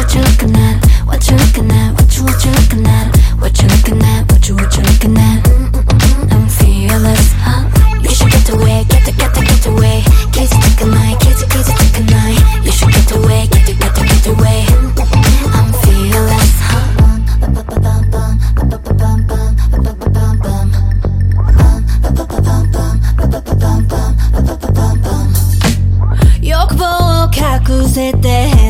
What you what you looking at What you looking at What you what you looking at What you looking at What you what you looking at I'm fearless huh? You should get away Get to get to get away Kiss take a night Kiss kiss take a night You should get away Get to get to get away I'm fearless huh?欲望を隠せて変な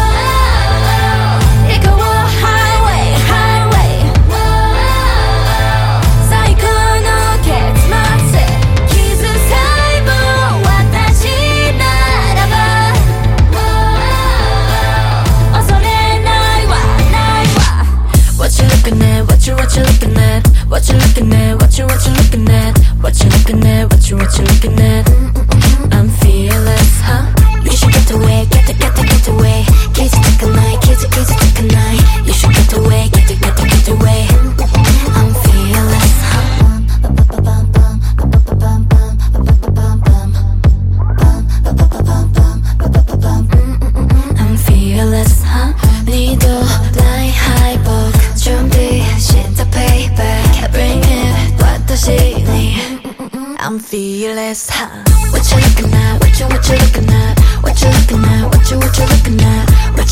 you what you I'm fearless, huh? What you looking at? What you what you looking at? What you looking at? What you what you looking at? What